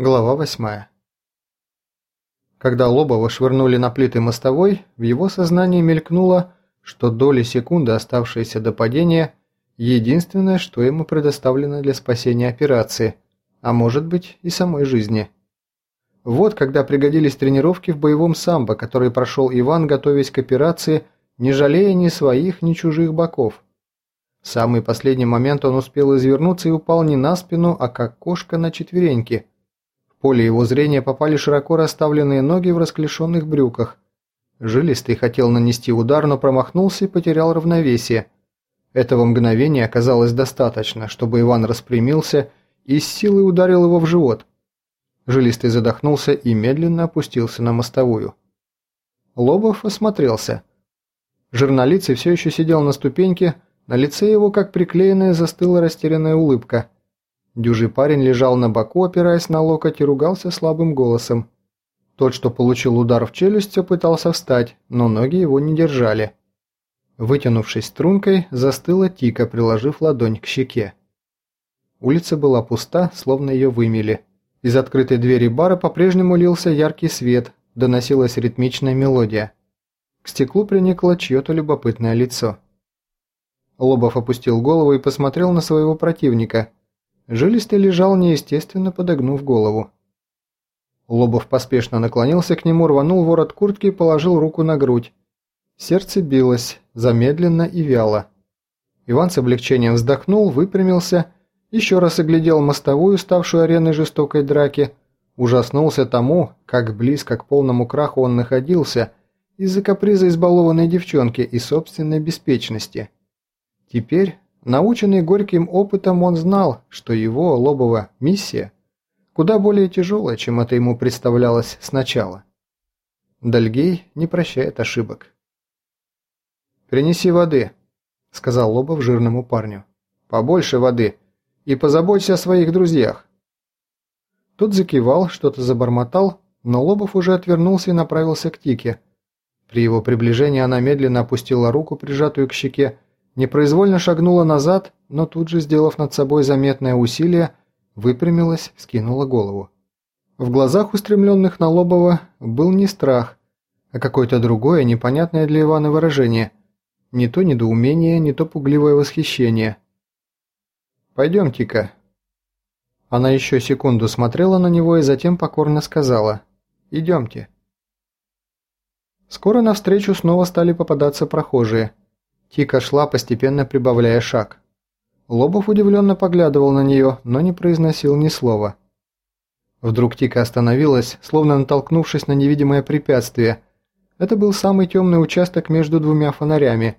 Глава восьмая. Когда Лобова швырнули на плиты мостовой, в его сознании мелькнуло, что доли секунды, оставшиеся до падения, единственное, что ему предоставлено для спасения операции, а может быть и самой жизни. Вот когда пригодились тренировки в боевом самбо, который прошел Иван, готовясь к операции, не жалея ни своих, ни чужих боков. В самый последний момент он успел извернуться и упал не на спину, а как кошка на четвереньки – поле его зрения попали широко расставленные ноги в расклешенных брюках. Жилистый хотел нанести удар, но промахнулся и потерял равновесие. Этого мгновения оказалось достаточно, чтобы Иван распрямился и с силой ударил его в живот. Жилистый задохнулся и медленно опустился на мостовую. Лобов осмотрелся. Жирнолицый все еще сидел на ступеньке, на лице его, как приклеенная, застыла растерянная улыбка – Дюжий парень лежал на боку, опираясь на локоть и ругался слабым голосом. Тот, что получил удар в челюсть, пытался встать, но ноги его не держали. Вытянувшись стрункой, застыла Тика, приложив ладонь к щеке. Улица была пуста, словно ее вымели. Из открытой двери бара по-прежнему лился яркий свет, доносилась ритмичная мелодия. К стеклу приникло чье-то любопытное лицо. Лобов опустил голову и посмотрел на своего противника – Жилистый лежал неестественно, подогнув голову. Лобов поспешно наклонился к нему, рванул ворот куртки и положил руку на грудь. Сердце билось, замедленно и вяло. Иван с облегчением вздохнул, выпрямился, еще раз оглядел мостовую, ставшую ареной жестокой драки, ужаснулся тому, как близко к полному краху он находился из-за каприза избалованной девчонки и собственной беспечности. Теперь Наученный горьким опытом, он знал, что его, Лобова, миссия куда более тяжелая, чем это ему представлялось сначала. Дальгей не прощает ошибок. «Принеси воды», — сказал Лобов жирному парню. «Побольше воды. И позаботься о своих друзьях». Тот закивал, что-то забормотал, но Лобов уже отвернулся и направился к Тике. При его приближении она медленно опустила руку, прижатую к щеке, непроизвольно шагнула назад, но тут же, сделав над собой заметное усилие, выпрямилась, скинула голову. В глазах, устремленных на Лобова, был не страх, а какое-то другое, непонятное для Ивана выражение. Не то недоумение, не то пугливое восхищение. «Пойдемте-ка». Она еще секунду смотрела на него и затем покорно сказала «Идемте». Скоро навстречу снова стали попадаться прохожие – Тика шла, постепенно прибавляя шаг. Лобов удивленно поглядывал на нее, но не произносил ни слова. Вдруг Тика остановилась, словно натолкнувшись на невидимое препятствие. Это был самый темный участок между двумя фонарями.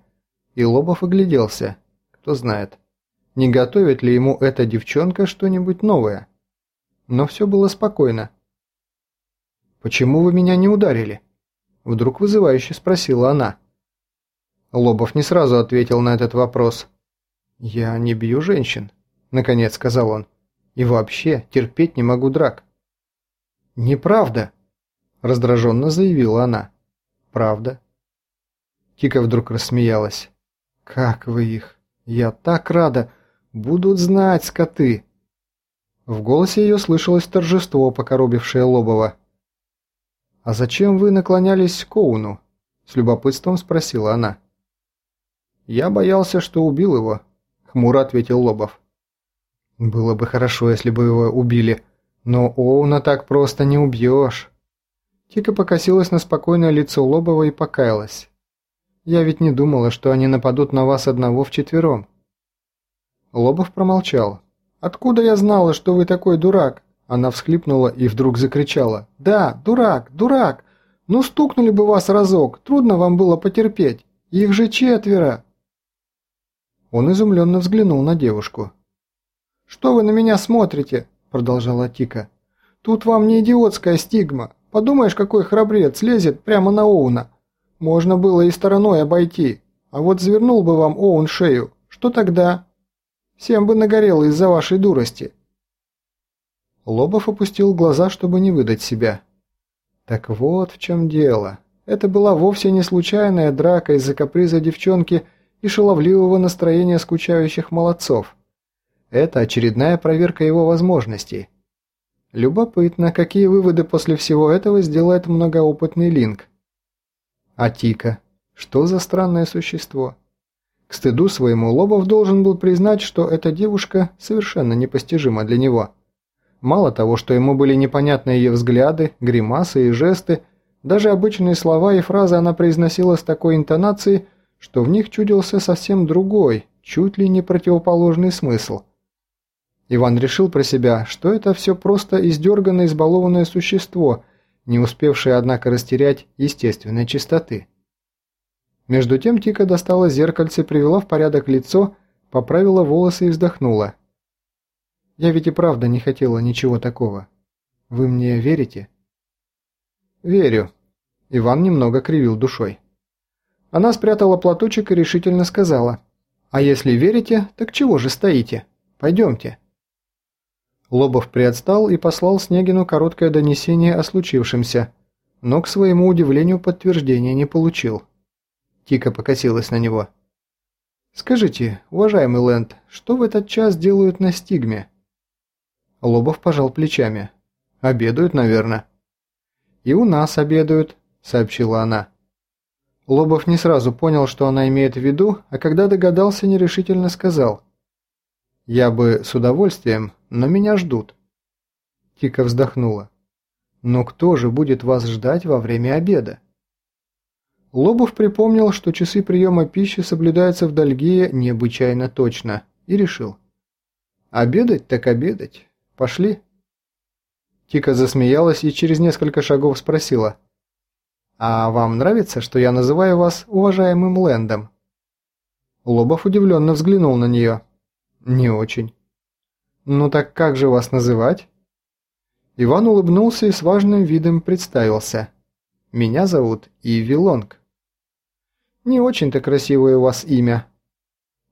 И Лобов огляделся. Кто знает, не готовит ли ему эта девчонка что-нибудь новое. Но все было спокойно. «Почему вы меня не ударили?» Вдруг вызывающе спросила она. Лобов не сразу ответил на этот вопрос. «Я не бью женщин», — наконец сказал он. «И вообще терпеть не могу драк». «Неправда», — раздраженно заявила она. «Правда». Кика вдруг рассмеялась. «Как вы их! Я так рада! Будут знать, скоты!» В голосе ее слышалось торжество, покоробившее Лобова. «А зачем вы наклонялись к Коуну?» – с любопытством спросила она. «Я боялся, что убил его», – хмуро ответил Лобов. «Было бы хорошо, если бы его убили, но Оуна так просто не убьешь». Тика покосилась на спокойное лицо Лобова и покаялась. «Я ведь не думала, что они нападут на вас одного вчетвером». Лобов промолчал. «Откуда я знала, что вы такой дурак?» Она всхлипнула и вдруг закричала. «Да, дурак, дурак! Ну стукнули бы вас разок, трудно вам было потерпеть. Их же четверо!» Он изумленно взглянул на девушку. «Что вы на меня смотрите?» – продолжала Тика. «Тут вам не идиотская стигма. Подумаешь, какой храбрец лезет прямо на Оуна. Можно было и стороной обойти. А вот завернул бы вам Оун шею. Что тогда? Всем бы нагорело из-за вашей дурости». Лобов опустил глаза, чтобы не выдать себя. Так вот в чем дело. Это была вовсе не случайная драка из-за каприза девчонки – и шаловливого настроения скучающих молодцов. Это очередная проверка его возможностей. Любопытно, какие выводы после всего этого сделает многоопытный Линк. А Тика? Что за странное существо? К стыду своему Лобов должен был признать, что эта девушка совершенно непостижима для него. Мало того, что ему были непонятны ее взгляды, гримасы и жесты, даже обычные слова и фразы она произносила с такой интонацией, что в них чудился совсем другой, чуть ли не противоположный смысл. Иван решил про себя, что это все просто издерганное избалованное существо, не успевшее, однако, растерять естественной чистоты. Между тем Тика достала зеркальце, привела в порядок лицо, поправила волосы и вздохнула. «Я ведь и правда не хотела ничего такого. Вы мне верите?» «Верю», – Иван немного кривил душой. Она спрятала платочек и решительно сказала. «А если верите, так чего же стоите? Пойдемте». Лобов приотстал и послал Снегину короткое донесение о случившемся, но, к своему удивлению, подтверждения не получил. Тика покосилась на него. «Скажите, уважаемый Лэнд, что в этот час делают на стигме?» Лобов пожал плечами. «Обедают, наверное». «И у нас обедают», – сообщила она. Лобов не сразу понял, что она имеет в виду, а когда догадался, нерешительно сказал. «Я бы с удовольствием, но меня ждут». Тика вздохнула. «Но кто же будет вас ждать во время обеда?» Лобов припомнил, что часы приема пищи соблюдаются в Дальгие необычайно точно, и решил. «Обедать так обедать. Пошли». Тика засмеялась и через несколько шагов спросила – «А вам нравится, что я называю вас уважаемым Лэндом?» Лобов удивленно взглянул на нее. «Не очень». «Ну так как же вас называть?» Иван улыбнулся и с важным видом представился. «Меня зовут Иви Лонг». «Не очень-то красивое у вас имя».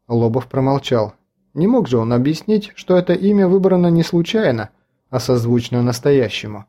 Лобов промолчал. Не мог же он объяснить, что это имя выбрано не случайно, а созвучно настоящему.